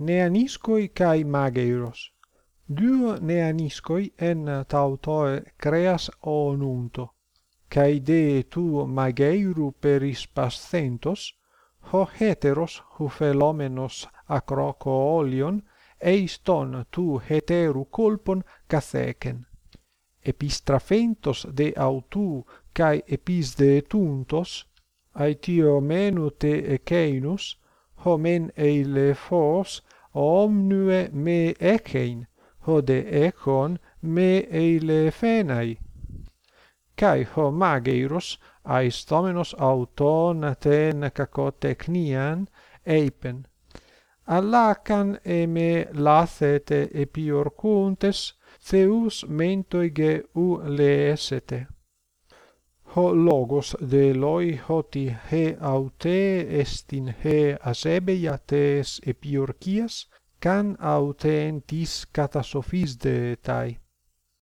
neaniscoi kai mageiros. Duo neaniscoi en tautoe creas onunto, kai de tu mageiru peris pascentos, ho heteros hufelomenos acroco olion, eiston tu heteru colpon catheken Epistrafentos de autu kai epis de tuntos, aetio menu te eceinus, homen eilephos omnue me echein, hode econ me eilephenai. Kai ho mageiros aistomenos auton ten kakotechnian eipen. Allacan eme lacete epiorcuntes, Theus mentoige u leesete ho logos de loi hoti he aute estin he asebeia tes epiorchias can autentis katasophis de tai.